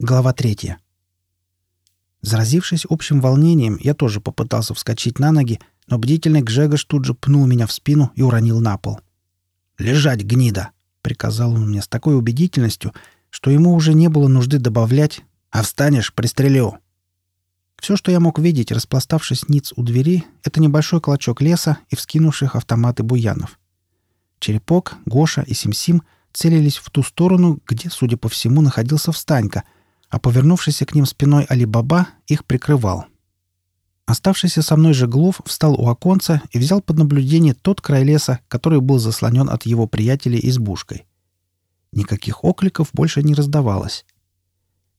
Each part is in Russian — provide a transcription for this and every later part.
Глава третья. Заразившись общим волнением, я тоже попытался вскочить на ноги, но бдительный Гжегош тут же пнул меня в спину и уронил на пол. «Лежать, гнида!» — приказал он мне с такой убедительностью, что ему уже не было нужды добавлять «А встанешь, пристрелю!» Все, что я мог видеть, распластавшись ниц у двери, это небольшой клочок леса и вскинувших автоматы буянов. Черепок, Гоша и Симсим целились в ту сторону, где, судя по всему, находился Встанька — а повернувшийся к ним спиной Али-Баба их прикрывал. Оставшийся со мной же Глов встал у оконца и взял под наблюдение тот край леса, который был заслонен от его приятелей избушкой. Никаких окликов больше не раздавалось.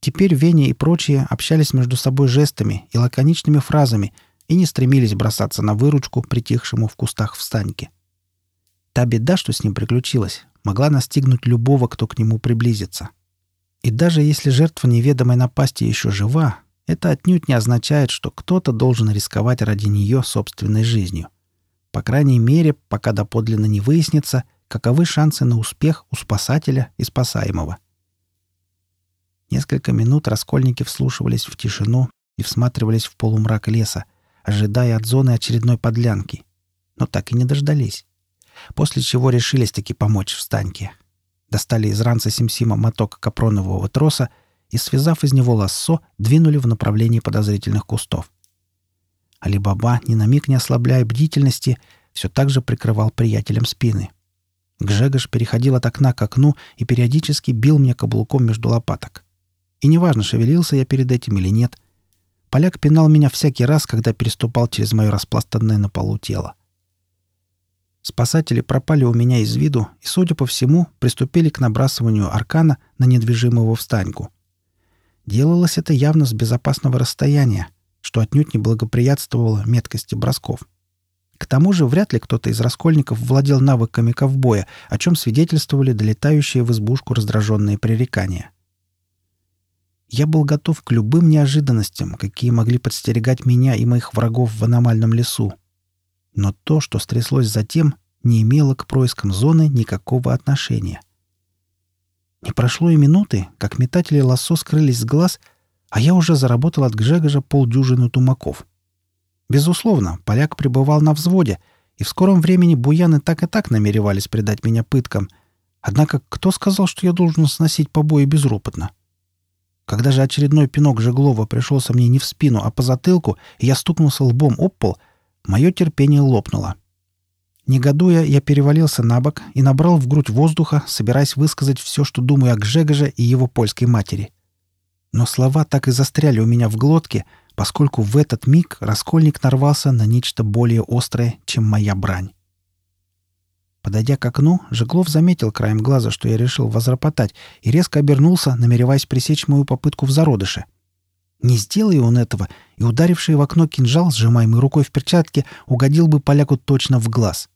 Теперь Веня и прочие общались между собой жестами и лаконичными фразами и не стремились бросаться на выручку притихшему в кустах встаньке. Та беда, что с ним приключилась, могла настигнуть любого, кто к нему приблизится. И даже если жертва неведомой напасти еще жива, это отнюдь не означает, что кто-то должен рисковать ради нее собственной жизнью. По крайней мере, пока доподлинно не выяснится, каковы шансы на успех у спасателя и спасаемого. Несколько минут раскольники вслушивались в тишину и всматривались в полумрак леса, ожидая от зоны очередной подлянки. Но так и не дождались. После чего решились таки помочь встаньке — достали из ранца Симсима моток капронового троса и, связав из него лассо, двинули в направлении подозрительных кустов. Алибаба, ни на миг не ослабляя бдительности, все так же прикрывал приятелям спины. Гжегош переходил от окна к окну и периодически бил мне каблуком между лопаток. И неважно, шевелился я перед этим или нет. Поляк пинал меня всякий раз, когда переступал через мое распластанное на полу тело. Спасатели пропали у меня из виду и, судя по всему, приступили к набрасыванию аркана на недвижимого встаньку. Делалось это явно с безопасного расстояния, что отнюдь не благоприятствовало меткости бросков. К тому же вряд ли кто-то из раскольников владел навыками ковбоя, о чем свидетельствовали долетающие в избушку раздраженные пререкания. Я был готов к любым неожиданностям, какие могли подстерегать меня и моих врагов в аномальном лесу, но то, что стряслось затем, не имело к проискам зоны никакого отношения. Не прошло и минуты, как метатели лассо скрылись с глаз, а я уже заработал от Гжегожа полдюжины тумаков. Безусловно, поляк пребывал на взводе, и в скором времени буяны так и так намеревались предать меня пыткам. Однако кто сказал, что я должен сносить побои безропотно? Когда же очередной пинок Жеглова пришелся мне не в спину, а по затылку, и я стукнулся лбом об пол — Мое терпение лопнуло. Негодуя, я перевалился на бок и набрал в грудь воздуха, собираясь высказать все, что думаю о Гжегоже и его польской матери. Но слова так и застряли у меня в глотке, поскольку в этот миг раскольник нарвался на нечто более острое, чем моя брань. Подойдя к окну, Жеглов заметил краем глаза, что я решил возропотать, и резко обернулся, намереваясь пресечь мою попытку в зародыше — не сделай он этого, и ударивший в окно кинжал, сжимаемый рукой в перчатке, угодил бы поляку точно в глаз.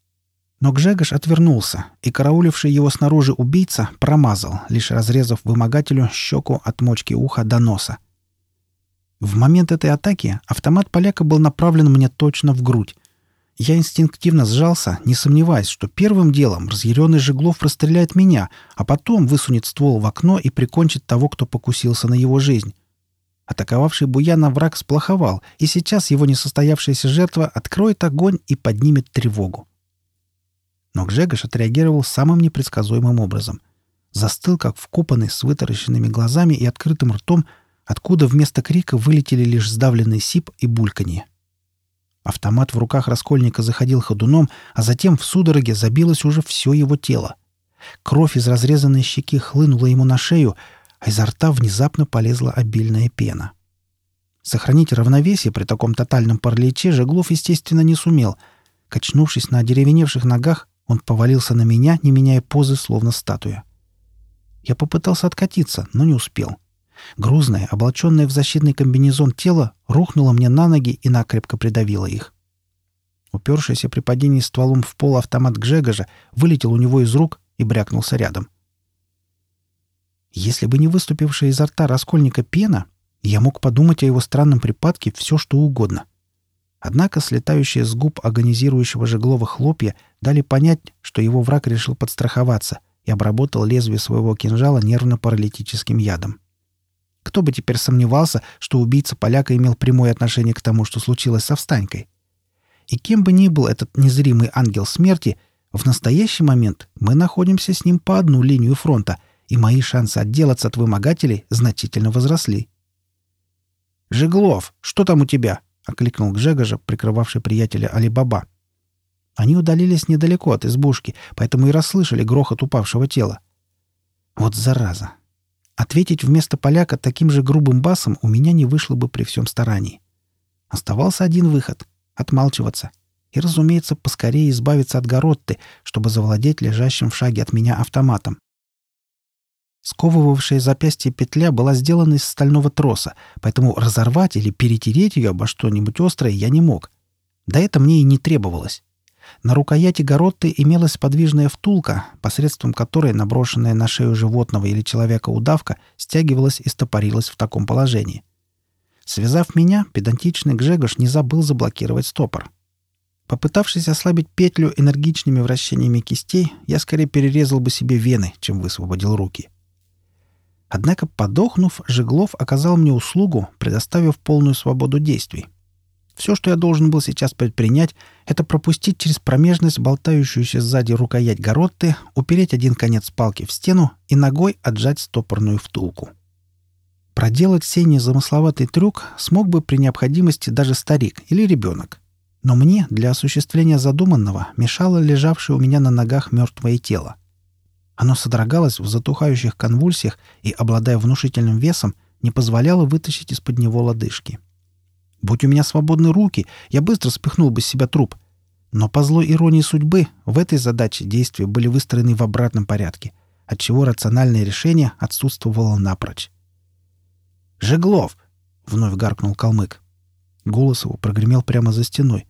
Но Гжегош отвернулся, и карауливший его снаружи убийца промазал, лишь разрезав вымогателю щеку от мочки уха до носа. В момент этой атаки автомат поляка был направлен мне точно в грудь. Я инстинктивно сжался, не сомневаясь, что первым делом разъяренный Жеглов расстреляет меня, а потом высунет ствол в окно и прикончит того, кто покусился на его жизнь. Атаковавший Буяна враг сплоховал, и сейчас его несостоявшаяся жертва откроет огонь и поднимет тревогу. Но Гжегош отреагировал самым непредсказуемым образом. Застыл, как вкопанный, с вытаращенными глазами и открытым ртом, откуда вместо крика вылетели лишь сдавленный сип и бульканье. Автомат в руках раскольника заходил ходуном, а затем в судороге забилось уже все его тело. Кровь из разрезанной щеки хлынула ему на шею, а изо рта внезапно полезла обильная пена. Сохранить равновесие при таком тотальном параличе Жеглов, естественно, не сумел. Качнувшись на одеревеневших ногах, он повалился на меня, не меняя позы, словно статуя. Я попытался откатиться, но не успел. Грузное, облаченное в защитный комбинезон тело рухнуло мне на ноги и накрепко придавило их. Упершийся при падении стволом в пол автомат Гжегожа вылетел у него из рук и брякнулся рядом. Если бы не выступившая изо рта раскольника пена, я мог подумать о его странном припадке все, что угодно. Однако слетающие с губ агонизирующего Жеглова хлопья дали понять, что его враг решил подстраховаться и обработал лезвие своего кинжала нервно-паралитическим ядом. Кто бы теперь сомневался, что убийца поляка имел прямое отношение к тому, что случилось со Встанькой? И кем бы ни был этот незримый ангел смерти, в настоящий момент мы находимся с ним по одну линию фронта, и мои шансы отделаться от вымогателей значительно возросли. «Жеглов, что там у тебя?» — окликнул Гжегожа, прикрывавший приятеля Алибаба. Они удалились недалеко от избушки, поэтому и расслышали грохот упавшего тела. Вот зараза! Ответить вместо поляка таким же грубым басом у меня не вышло бы при всем старании. Оставался один выход — отмалчиваться. И, разумеется, поскорее избавиться от Горотты, чтобы завладеть лежащим в шаге от меня автоматом. Сковывавшая запястье петля была сделана из стального троса, поэтому разорвать или перетереть ее обо что-нибудь острое я не мог. Да это мне и не требовалось. На рукояти горотты имелась подвижная втулка, посредством которой наброшенная на шею животного или человека удавка стягивалась и стопорилась в таком положении. Связав меня, педантичный Гжегош не забыл заблокировать стопор. Попытавшись ослабить петлю энергичными вращениями кистей, я скорее перерезал бы себе вены, чем высвободил руки. Однако, подохнув, Жеглов оказал мне услугу, предоставив полную свободу действий — все, что я должен был сейчас предпринять, это пропустить через промежность болтающуюся сзади рукоять горотты, упереть один конец палки в стену и ногой отжать стопорную втулку. Проделать сей незамысловатый трюк смог бы при необходимости даже старик или ребенок. Но мне для осуществления задуманного мешало лежавшее у меня на ногах мертвое тело. Оно содрогалось в затухающих конвульсиях и, обладая внушительным весом, не позволяло вытащить из-под него лодыжки. — Будь у меня свободны руки, я быстро спихнул бы с себя труп. Но по злой иронии судьбы в этой задаче действия были выстроены в обратном порядке, отчего рациональное решение отсутствовало напрочь. «Жеглов!» — вновь гаркнул калмык. Голос его прогремел прямо за стеной.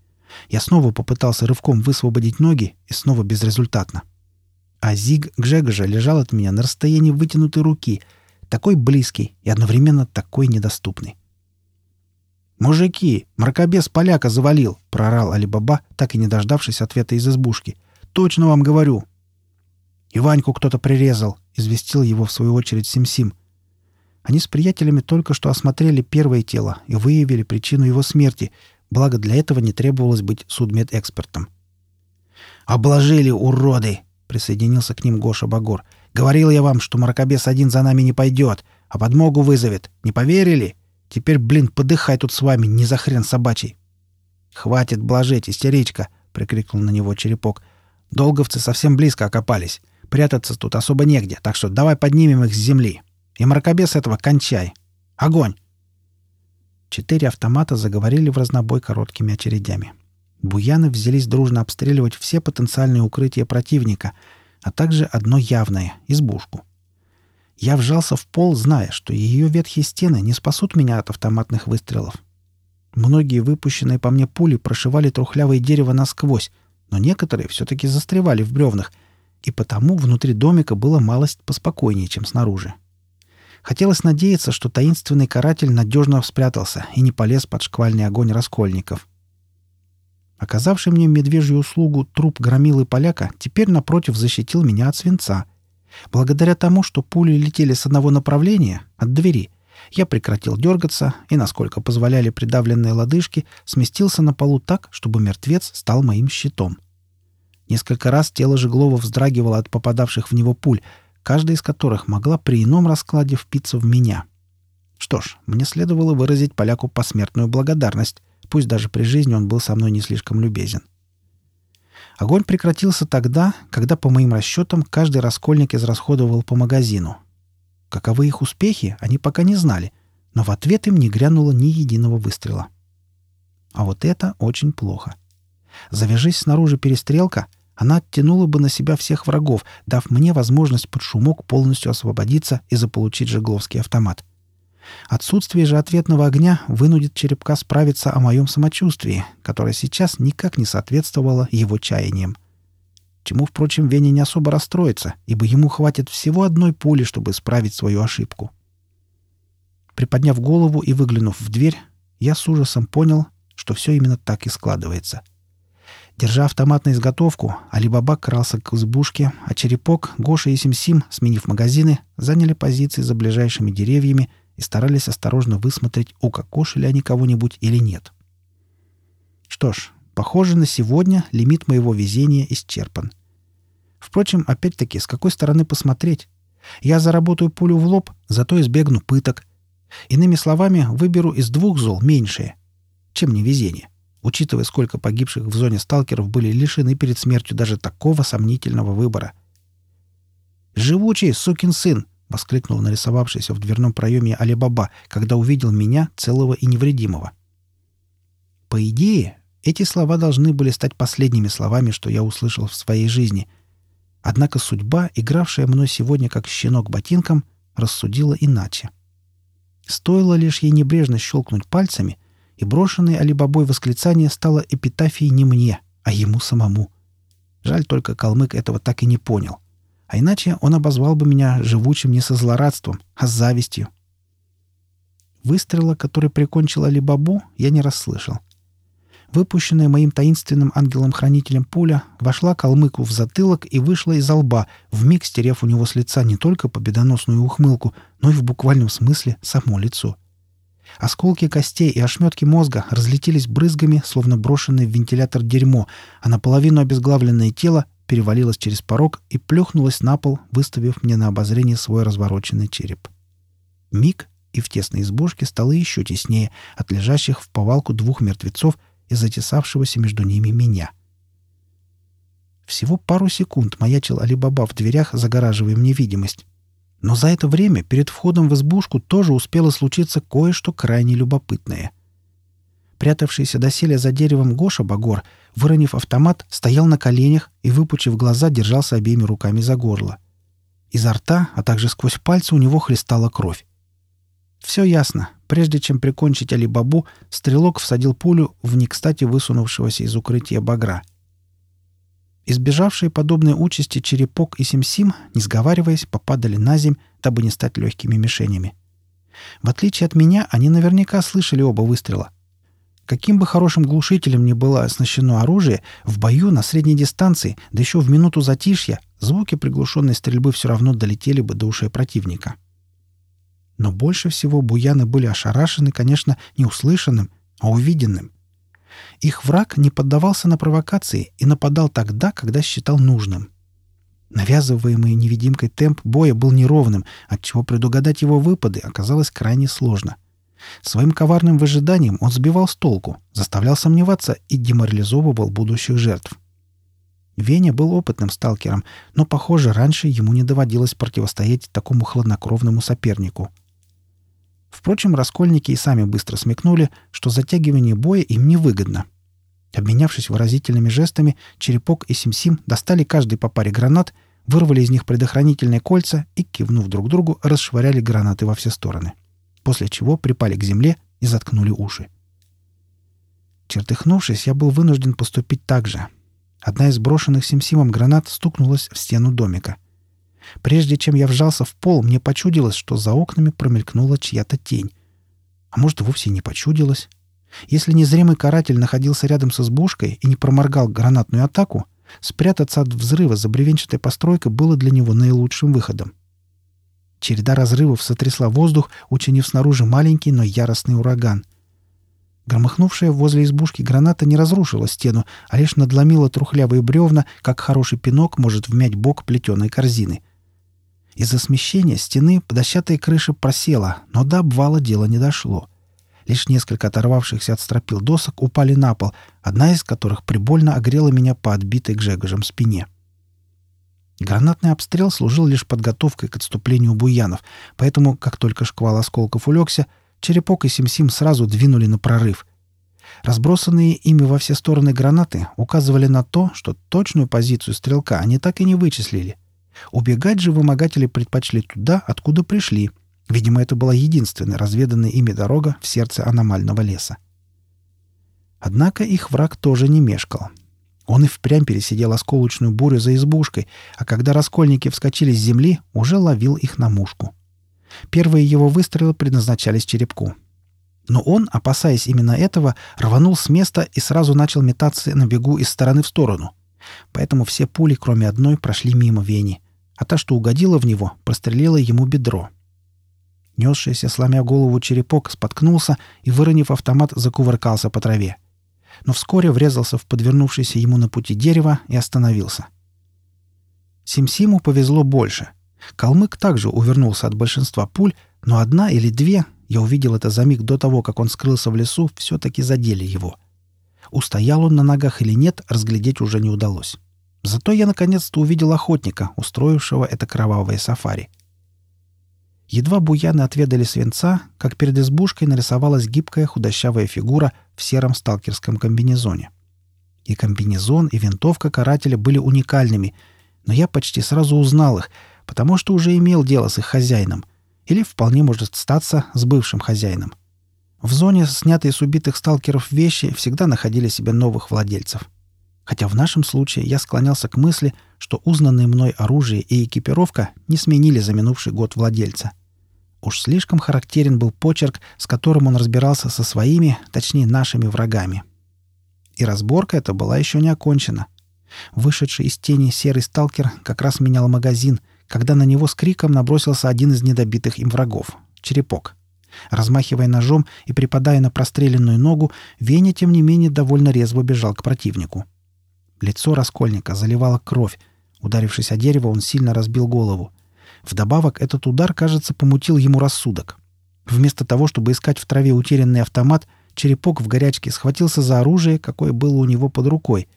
Я снова попытался рывком высвободить ноги, и снова безрезультатно. А Зиг Гжегожа лежал от меня на расстоянии вытянутой руки, такой близкий и одновременно такой недоступный. «Мужики! Мракобес поляка завалил!» — проорал Алибаба, так и не дождавшись ответа из избушки. «Точно вам говорю!» «И Ваньку кто-то прирезал!» — известил его в свою очередь Сим-Сим. Они с приятелями только что осмотрели первое тело и выявили причину его смерти, благо для этого не требовалось быть судмедэкспертом. «Обложили, уроды!» — присоединился к ним Гоша Багор. «Говорил я вам, что мракобес один за нами не пойдет, а подмогу вызовет. Не поверили?» Теперь, блин, подыхай тут с вами, не за хрен собачий. «Хватит блажить, истеричка!» — прикрикнул на него черепок. «Долговцы совсем близко окопались. Прятаться тут особо негде, так что давай поднимем их с земли. И мракобес этого кончай. Огонь!» Четыре автомата заговорили в разнобой короткими очередями. Буяны взялись дружно обстреливать все потенциальные укрытия противника, а также одно явное — избушку. Я вжался в пол, зная, что ее ветхие стены не спасут меня от автоматных выстрелов. Многие выпущенные по мне пули прошивали трухлявое дерево насквозь, но некоторые все-таки застревали в бревнах, и потому внутри домика было малость поспокойнее, чем снаружи. Хотелось надеяться, что таинственный каратель надежно спрятался и не полез под шквальный огонь раскольников. Оказавший мне медвежью услугу труп громилы поляка теперь, напротив, защитил меня от свинца — Благодаря тому, что пули летели с одного направления, от двери, я прекратил дергаться и, насколько позволяли придавленные лодыжки, сместился на полу так, чтобы мертвец стал моим щитом. Несколько раз тело Жеглова вздрагивало от попадавших в него пуль, каждая из которых могла при ином раскладе впиться в меня. Что ж, мне следовало выразить поляку посмертную благодарность, пусть даже при жизни он был со мной не слишком любезен. Огонь прекратился тогда, когда, по моим расчетам, каждый раскольник израсходовал по магазину. Каковы их успехи, они пока не знали, но в ответ им не грянуло ни единого выстрела. А вот это очень плохо. Завяжись снаружи перестрелка, она оттянула бы на себя всех врагов, дав мне возможность под шумок полностью освободиться и заполучить жегловский автомат. Отсутствие же ответного огня вынудит черепка справиться о моем самочувствии, которое сейчас никак не соответствовало его чаяниям. Чему, впрочем, Веня не особо расстроится, ибо ему хватит всего одной пули, чтобы исправить свою ошибку. Приподняв голову и выглянув в дверь, я с ужасом понял, что все именно так и складывается. Держа автомат на изготовку, Алибаба крался к избушке, а Черепок, Гоша и Сим-Сим, сменив магазины, заняли позиции за ближайшими деревьями и старались осторожно высмотреть, укокошили они кого-нибудь или нет. Что ж, похоже, на сегодня лимит моего везения исчерпан. Впрочем, опять-таки, с какой стороны посмотреть? Я заработаю пулю в лоб, зато избегну пыток. Иными словами, выберу из двух зол меньшее. Чем не везение, учитывая, сколько погибших в зоне сталкеров были лишены перед смертью даже такого сомнительного выбора. «Живучий, сукин сын!» — воскликнул нарисовавшийся в дверном проеме Алибаба, когда увидел меня целого и невредимого. По идее, эти слова должны были стать последними словами, что я услышал в своей жизни — Однако судьба, игравшая мной сегодня как щенок ботинком, рассудила иначе. Стоило лишь ей небрежно щелкнуть пальцами, и брошенное Алибабой восклицание стало эпитафией не мне, а ему самому. Жаль только калмык этого так и не понял. А иначе он обозвал бы меня живучим не со злорадством, а с завистью. Выстрела, который прикончил Алибабу, я не расслышал. Выпущенная моим таинственным ангелом-хранителем пуля вошла калмыку в затылок и вышла из лба, вмиг стерев у него с лица не только победоносную ухмылку, но и в буквальном смысле само лицо. Осколки костей и ошметки мозга разлетелись брызгами, словно брошенное в вентилятор дерьмо, а наполовину обезглавленное тело перевалилось через порог и плюхнулось на пол, выставив мне на обозрение свой развороченный череп. Миг, и в тесной избушке стало еще теснее от лежащих в повалку двух мертвецов — и затесавшегося между ними меня. Всего пару секунд маячил Алибаба в дверях, загораживая мне видимость. Но за это время перед входом в избушку тоже успело случиться кое-что крайне любопытное. Прятавшийся доселе за деревом Гоша Багор, выронив автомат, стоял на коленях и, выпучив глаза, держался обеими руками за горло. Изо рта, а также сквозь пальцы у него хлестала кровь. Все ясно. Прежде чем прикончить Али-Бабу, стрелок всадил пулю в некстати высунувшегося из укрытия багра. Избежавшие подобной участи Черепок и Симсим, не сговариваясь, попадали на земь, дабы не стать легкими мишенями. В отличие от меня, они наверняка слышали оба выстрела. Каким бы хорошим глушителем ни было оснащено оружие, в бою на средней дистанции, да еще в минуту затишья, звуки приглушенной стрельбы все равно долетели бы до ушей противника. — но больше всего буяны были ошарашены, конечно, не услышанным, а увиденным. Их враг не поддавался на провокации и нападал тогда, когда считал нужным. Навязываемый невидимкой темп боя был неровным, отчего предугадать его выпады оказалось крайне сложно. Своим коварным выжиданием он сбивал с толку, заставлял сомневаться и деморализовывал будущих жертв. Веня был опытным сталкером, но, похоже, раньше ему не доводилось противостоять такому хладнокровному сопернику — Впрочем, раскольники и сами быстро смекнули, что затягивание боя им невыгодно. Обменявшись выразительными жестами, Черепок и Симсим достали каждый по паре гранат, вырвали из них предохранительные кольца и, кивнув друг другу, расшвыряли гранаты во все стороны. После чего припали к земле и заткнули уши. Чертыхнувшись, я был вынужден поступить так же. Одна из брошенных Симсимом гранат стукнулась в стену домика — Прежде чем я вжался в пол, мне почудилось, что за окнами промелькнула чья-то тень. А может, вовсе не почудилось. Если незримый каратель находился рядом с избушкой и не проморгал гранатную атаку, спрятаться от взрыва за бревенчатой постройкой было для него наилучшим выходом. Череда разрывов сотрясла воздух, учинив снаружи маленький, но яростный ураган. Громыхнувшая возле избушки граната не разрушила стену, а лишь надломила трухлявые бревна, как хороший пинок может вмять бок плетеной корзины — из-за смещения стены дощатая крыша просела, но до обвала дело не дошло. Лишь несколько оторвавшихся от стропил досок упали на пол, одна из которых прибольно огрела меня по отбитой Гжегожем спине. Гранатный обстрел служил лишь подготовкой к отступлению буянов, поэтому, как только шквал осколков улегся, Черепок и Симсим сразу двинули на прорыв. Разбросанные ими во все стороны гранаты указывали на то, что точную позицию стрелка они так и не вычислили — Убегать же вымогатели предпочли туда, откуда пришли. Видимо, это была единственная разведанная ими дорога в сердце аномального леса. Однако их враг тоже не мешкал. Он и впрямь пересидел осколочную бурю за избушкой, а когда раскольники вскочили с земли, уже ловил их на мушку. Первые его выстрелы предназначались черепку. Но он, опасаясь именно этого, рванул с места и сразу начал метаться на бегу из стороны в сторону. Поэтому все пули, кроме одной, прошли мимо Вени — а та, что угодила в него, прострелила ему бедро. Несшийся, сломя голову черепок, споткнулся и, выронив автомат, закувыркался по траве. Но вскоре врезался в подвернувшееся ему на пути дерево и остановился. Симсиму повезло больше. Калмык также увернулся от большинства пуль, но одна или две, я увидел это за миг до того, как он скрылся в лесу, все-таки задели его. Устоял он на ногах или нет, разглядеть уже не удалось. Зато я наконец-то увидел охотника, устроившего это кровавое сафари. Едва буяны отведали свинца, как перед избушкой нарисовалась гибкая худощавая фигура в сером сталкерском комбинезоне. И комбинезон, и винтовка карателя были уникальными, но я почти сразу узнал их, потому что уже имел дело с их хозяином, или, вполне может статься, с бывшим хозяином. В зоне, снятые с убитых сталкеров вещи, всегда находили себе новых владельцев. Хотя в нашем случае я склонялся к мысли, что узнанные мной оружие и экипировка не сменили за минувший год владельца. Уж слишком характерен был почерк, с которым он разбирался со своими, точнее нашими врагами. И разборка эта была еще не окончена. Вышедший из тени серый сталкер как раз менял магазин, когда на него с криком набросился один из недобитых им врагов — черепок. Размахивая ножом и припадая на простреленную ногу, Веня, тем не менее, довольно резво бежал к противнику. Лицо раскольника заливало кровь. Ударившись о дерево, он сильно разбил голову. Вдобавок, этот удар, кажется, помутил ему рассудок. Вместо того, чтобы искать в траве утерянный автомат, черепок в горячке схватился за оружие, какое было у него под рукой,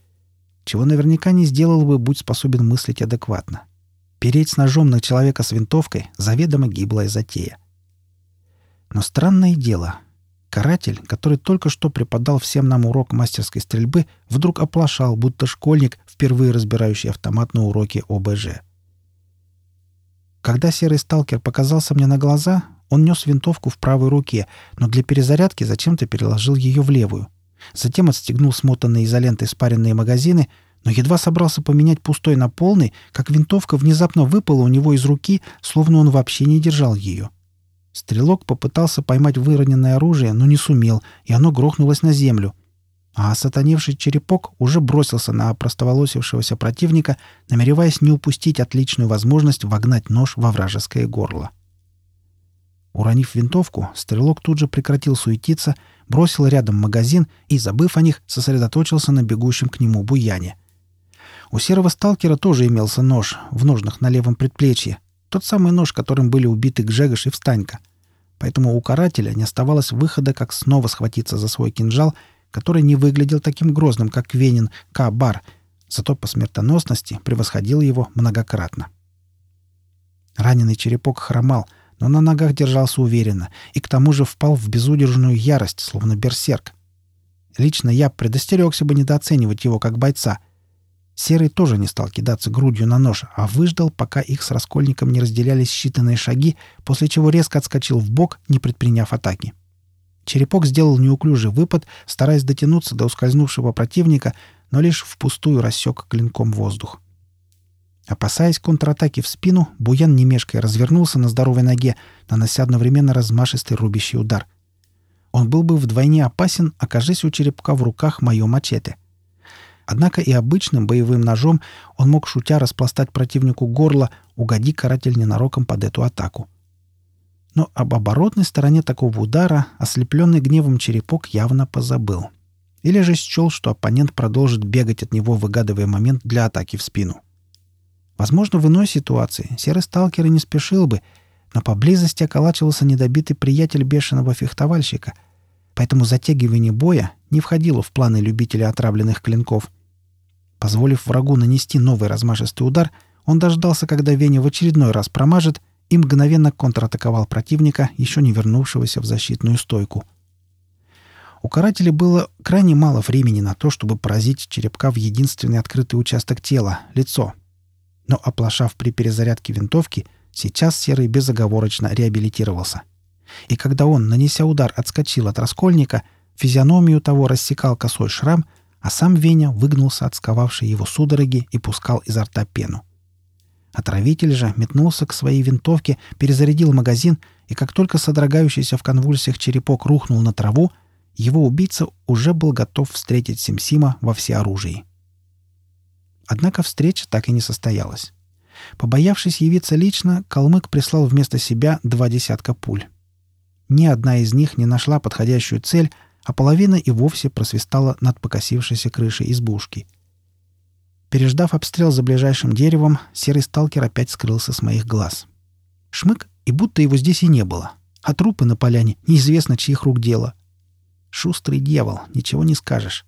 чего наверняка не сделал бы, будь способен мыслить адекватно. Переть с ножом на человека с винтовкой — заведомо гиблая затея. Но странное дело. Каратель, который только что преподал всем нам урок мастерской стрельбы, вдруг оплошал, будто школьник, впервые разбирающий автомат на уроке ОБЖ. Когда серый сталкер показался мне на глаза, он нес винтовку в правой руке, но для перезарядки зачем-то переложил ее в левую. Затем отстегнул смотанные изолентой спаренные магазины, но едва собрался поменять пустой на полный, как винтовка внезапно выпала у него из руки, словно он вообще не держал ее. Стрелок попытался поймать выроненное оружие, но не сумел, и оно грохнулось на землю — а сатаневший черепок уже бросился на простоволосившегося противника, намереваясь не упустить отличную возможность вогнать нож во вражеское горло. Уронив винтовку, стрелок тут же прекратил суетиться, бросил рядом магазин и, забыв о них, сосредоточился на бегущем к нему буяне. У серого сталкера тоже имелся нож в ножнах на левом предплечье, тот самый нож, которым были убиты Гжегош и Встанька. Поэтому у карателя не оставалось выхода, как снова схватиться за свой кинжал — который не выглядел таким грозным, как Венин К-бар, зато по смертоносности превосходил его многократно. Раненый черепок хромал, но на ногах держался уверенно и к тому же впал в безудержную ярость, словно берсерк. Лично я предостерегся бы недооценивать его как бойца. Серый тоже не стал кидаться грудью на нож, а выждал, пока их с Раскольником не разделялись считанные шаги, после чего резко отскочил в бок, не предприняв атаки. — Черепок сделал неуклюжий выпад, стараясь дотянуться до ускользнувшего противника, но лишь впустую рассек клинком воздух. Опасаясь контратаки в спину, Буян немешкой развернулся на здоровой ноге, нанося одновременно размашистый рубящий удар. Он был бы вдвойне опасен, окажись у черепка в руках мое мачете. Однако и обычным боевым ножом он мог шутя распластать противнику горло, угоди каратель ненароком под эту атаку. Но об оборотной стороне такого удара ослепленный гневом черепок явно позабыл. Или же счел, что оппонент продолжит бегать от него, выгадывая момент для атаки в спину. Возможно, в иной ситуации серый сталкер и не спешил бы, но поблизости околачивался недобитый приятель бешеного фехтовальщика, поэтому затягивание боя не входило в планы любителя отравленных клинков. Позволив врагу нанести новый размашистый удар, он дождался, когда Веня в очередной раз промажет — и мгновенно контратаковал противника, еще не вернувшегося в защитную стойку. У карателя было крайне мало времени на то, чтобы поразить черепка в единственный открытый участок тела — лицо. Но, оплошав при перезарядке винтовки, сейчас Серый безоговорочно реабилитировался. И когда он, нанеся удар, отскочил от раскольника, физиономию того рассекал косой шрам, а сам Веня выгнулся от сковавшей его судороги и пускал изо рта пену. Отравитель же метнулся к своей винтовке, перезарядил магазин, и как только содрогающийся в конвульсиях черепок рухнул на траву, его убийца уже был готов встретить Симсима во всеоружии. Однако встреча так и не состоялась. Побоявшись явиться лично, калмык прислал вместо себя два десятка пуль — Ни одна из них не нашла подходящую цель, а половина и вовсе просвистала над покосившейся крышей избушки. Переждав обстрел за ближайшим деревом, серый сталкер опять скрылся с моих глаз. Шмык, и будто его здесь и не было. А трупы на поляне неизвестно чьих рук дело. Шустрый дьявол, ничего не скажешь.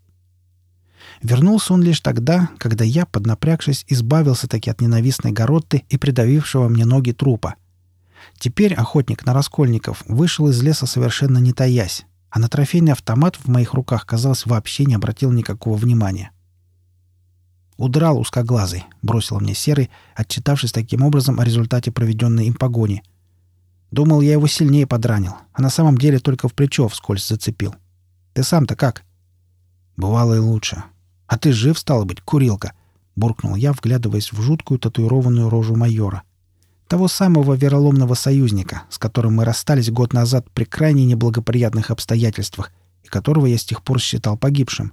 Вернулся он лишь тогда, когда я, поднапрягшись, избавился таки от ненавистной горотты и придавившего мне ноги трупа. Теперь охотник на раскольников вышел из леса совершенно не таясь, а на трофейный автомат в моих руках, казалось, вообще не обратил никакого внимания. «Удрал узкоглазый», — бросил мне Серый, отчитавшись таким образом о результате проведенной им погони. Думал, я его сильнее подранил, а на самом деле только в плечо вскользь зацепил. Ты сам-то как?» «Бывало и лучше. А ты жив, стало быть, курилка?» — буркнул я, вглядываясь в жуткую татуированную рожу майора. Того самого вероломного союзника, с которым мы расстались год назад при крайне неблагоприятных обстоятельствах и которого я с тех пор считал погибшим.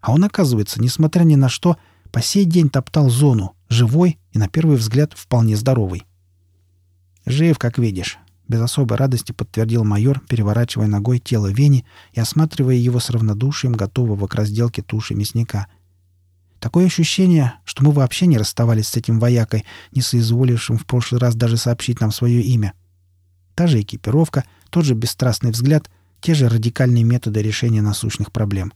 А он, оказывается, несмотря ни на что, по сей день топтал зону, живой и, на первый взгляд, вполне здоровый. «Жив, как видишь», — без особой радости подтвердил майор, переворачивая ногой тело Вени и осматривая его с равнодушием готового к разделке туши мясника — Такое ощущение, что мы вообще не расставались с этим воякой, не соизволившим в прошлый раз даже сообщить нам свое имя. Та же экипировка, тот же бесстрастный взгляд, те же радикальные методы решения насущных проблем.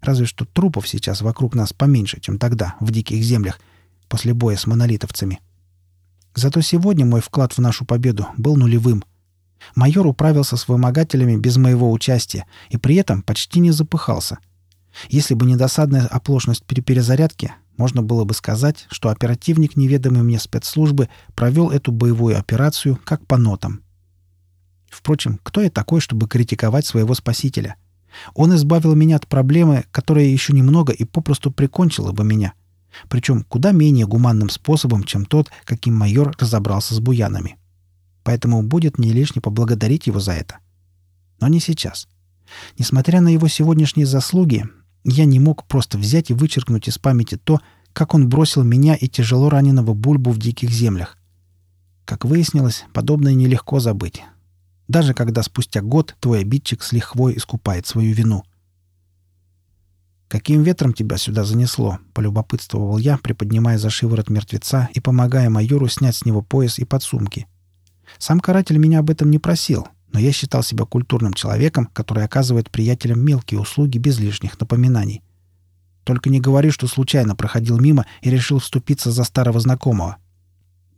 Разве что трупов сейчас вокруг нас поменьше, чем тогда, в диких землях, после боя с монолитовцами. Зато сегодня мой вклад в нашу победу был нулевым. Майор управился с вымогателями без моего участия и при этом почти не запыхался — если бы не досадная оплошность при перезарядке, можно было бы сказать, что оперативник неведомой мне спецслужбы провел эту боевую операцию как по нотам. Впрочем, кто я такой, чтобы критиковать своего спасителя? Он избавил меня от проблемы, которая еще немного и попросту прикончила бы меня. Причем куда менее гуманным способом, чем тот, каким майор разобрался с буянами. Поэтому будет не лишне поблагодарить его за это. Но не сейчас. Несмотря на его сегодняшние заслуги, я не мог просто взять и вычеркнуть из памяти то, как он бросил меня и тяжело раненого Бульбу в диких землях. Как выяснилось, подобное нелегко забыть. Даже когда спустя год твой обидчик с лихвой искупает свою вину. «Каким ветром тебя сюда занесло?» — полюбопытствовал я, приподнимая за шиворот мертвеца и помогая майору снять с него пояс и подсумки. Сам каратель меня об этом не просил, но я считал себя культурным человеком, который оказывает приятелям мелкие услуги без лишних напоминаний. Только не говори, что случайно проходил мимо и решил вступиться за старого знакомого.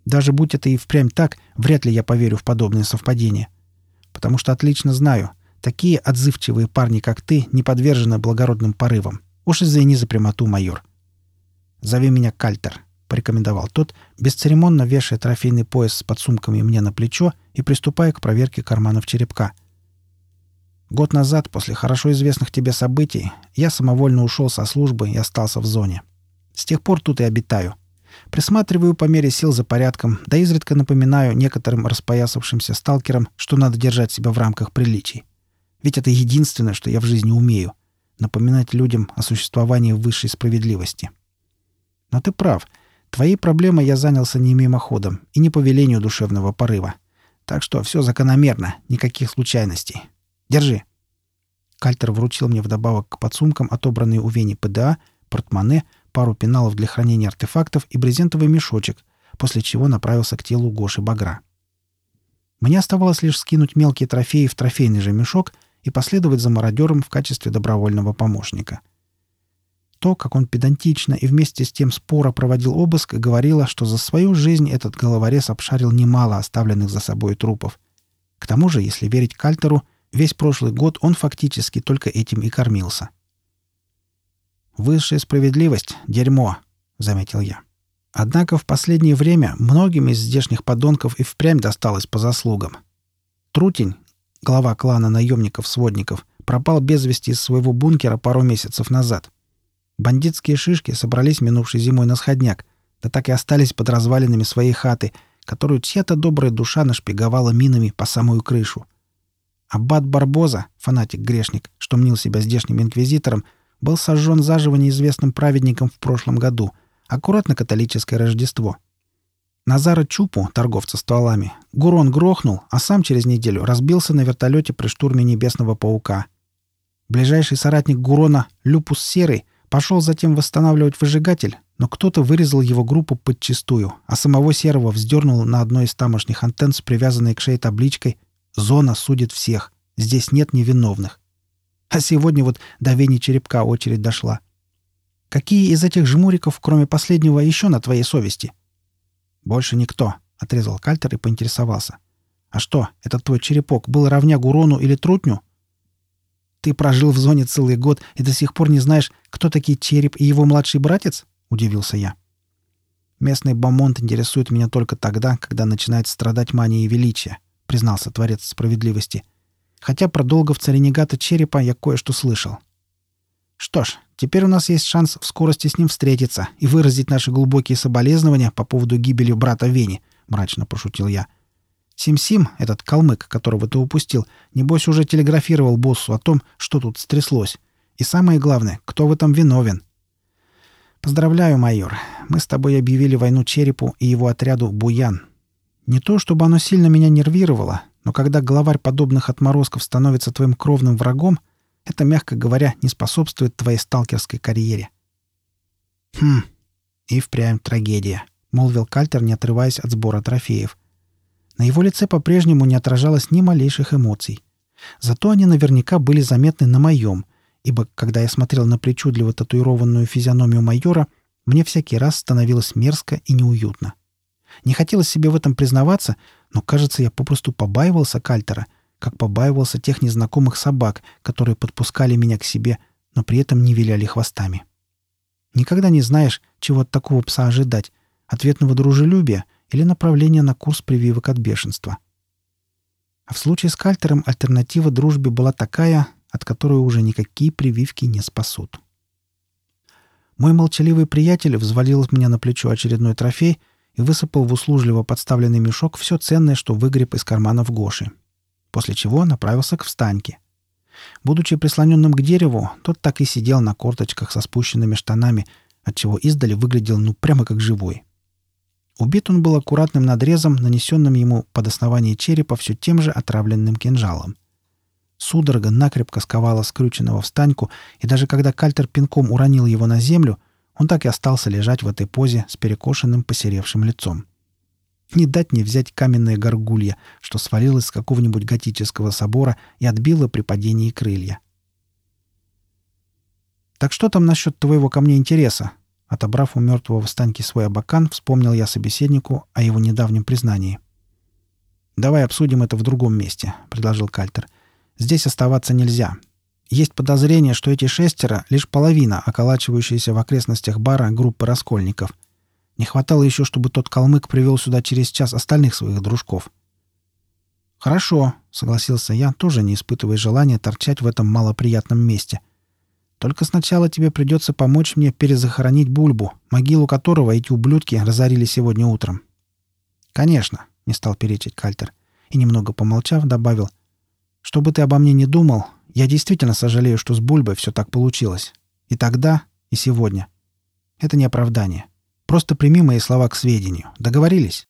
Даже будь это и впрямь так, вряд ли я поверю в подобные совпадения. Потому что отлично знаю, такие отзывчивые парни, как ты, не подвержены благородным порывам. Уж извини за прямоту, майор. Зови меня Кальтер порекомендовал тот, бесцеремонно вешая трофейный пояс с подсумками мне на плечо и приступая к проверке карманов черепка. Год назад, после хорошо известных тебе событий, я самовольно ушел со службы и остался в зоне. С тех пор тут и обитаю. Присматриваю по мере сил за порядком, да изредка напоминаю некоторым распоясавшимся сталкерам, что надо держать себя в рамках приличий. Ведь это единственное, что я в жизни умею — напоминать людям о существовании высшей справедливости. Но ты прав — Твоей проблемой я занялся не мимоходом и не по велению душевного порыва. Так что все закономерно, никаких случайностей. Держи». Кальтер вручил мне вдобавок к подсумкам отобранные у Вени ПДА, портмоне, пару пеналов для хранения артефактов и брезентовый мешочек, после чего направился к телу Гоши Багра. Мне оставалось лишь скинуть мелкие трофеи в трофейный же мешок и последовать за мародером в качестве добровольного помощника — то, как он педантично и вместе с тем споро проводил обыск, говорило, что за свою жизнь этот головорез обшарил немало оставленных за собой трупов. К тому же, если верить Кальтеру, весь прошлый год он фактически только этим и кормился. «Высшая справедливость — дерьмо», — заметил я. Однако в последнее время многим из здешних подонков и впрямь досталось по заслугам. Трутень, глава клана наемников-сводников, пропал без вести из своего бункера пару месяцев назад — Бандитские шишки собрались минувшей зимой на сходняк, да так и остались под развалинами своей хаты, которую чья-то добрая душа нашпиговала минами по самую крышу. Аббат Барбоза, фанатик-грешник, что мнил себя здешним инквизитором, был сожжен заживо неизвестным праведником в прошлом году, аккуратно католическое Рождество. Назара Чупу, торговца стволами, Гурон грохнул, а сам через неделю разбился на вертолете при штурме Небесного Паука. Ближайший соратник Гурона, Люпус Серый, пошел затем восстанавливать выжигатель, но кто-то вырезал его группу подчистую, а самого Серого вздернул на одной из тамошних антенн с привязанной к шее табличкой «Зона судит всех. Здесь нет невиновных». А сегодня вот до Вени Черепка очередь дошла. Какие из этих жмуриков, кроме последнего, еще на твоей совести?» «Больше никто», — отрезал Кальтер и поинтересовался. «А что, этот твой черепок был равня Гурону или Трутню?» «Ты прожил в зоне целый год и до сих пор не знаешь, кто такие Череп и его младший братец?» — удивился я. «Местный бомонд интересует меня только тогда, когда начинает страдать манией величия», — признался Творец Справедливости. «Хотя про долговца ренегата Черепа я кое-что слышал». «Что ж, Теперь у нас есть шанс в скорости с ним встретиться и выразить наши глубокие соболезнования по поводу гибели брата Вени», — мрачно пошутил я. «Сим-Сим, этот калмык, которого ты упустил, небось уже телеграфировал боссу о том, что тут стряслось. И самое главное, кто в этом виновен». «Поздравляю, майор. Мы с тобой объявили войну Черепу и его отряду «Буян». Не то, чтобы оно сильно меня нервировало, но когда главарь подобных отморозков становится твоим кровным врагом — это, мягко говоря, не способствует твоей сталкерской карьере. Хм, и впрямь трагедия, молвил Кальтер, не отрываясь от сбора трофеев. На его лице по-прежнему не отражалось ни малейших эмоций. Зато они наверняка были заметны на моем, ибо, когда я смотрел на причудливо татуированную физиономию майора, мне всякий раз становилось мерзко и неуютно. Не хотелось себе в этом признаваться, но, кажется, я попросту побаивался Кальтера — как побаивался тех незнакомых собак, которые подпускали меня к себе, но при этом не виляли хвостами. Никогда не знаешь, чего от такого пса ожидать — ответного дружелюбия или направления на курс прививок от бешенства. А в случае с Кальтером альтернатива дружбе была такая, от которой уже никакие прививки не спасут. Мой молчаливый приятель взвалил мне на плечо очередной трофей и высыпал в услужливо подставленный мешок все ценное, что выгреб из карманов Гоши после чего направился к встаньке. Будучи прислоненным к дереву, тот так и сидел на корточках со спущенными штанами, отчего издали выглядел ну прямо как живой. Убит он был аккуратным надрезом, нанесенным ему под основание черепа все тем же отравленным кинжалом. Судорога накрепко сковала скрюченного встаньку, и даже когда Кальтер пинком уронил его на землю, он так и остался лежать в этой позе с перекошенным посеревшим лицом. Не дать не взять каменное горгулья, что свалилось с какого-нибудь готического собора и отбило при падении крылья. «Так что там насчет твоего ко мне интереса?» Отобрав у мертвого встаньки свой абакан, вспомнил я собеседнику о его недавнем признании. «Давай обсудим это в другом месте», — предложил Кальтер. «Здесь оставаться нельзя. Есть подозрение, что эти шестеро — лишь половина околачивающейся в окрестностях бара группы раскольников — не хватало еще, чтобы тот калмык привел сюда через час остальных своих дружков. «Хорошо», — согласился я, тоже не испытывая желания торчать в этом малоприятном месте. «Только сначала тебе придется помочь мне перезахоронить Бульбу, могилу которого эти ублюдки разорили сегодня утром». «Конечно», — не стал перечить Кальтер. И, немного помолчав, добавил. «Что бы ты обо мне не думал, я действительно сожалею, что с Бульбой все так получилось. И тогда, и сегодня. Это не оправдание. Просто прими мои слова к сведению. Договорились?»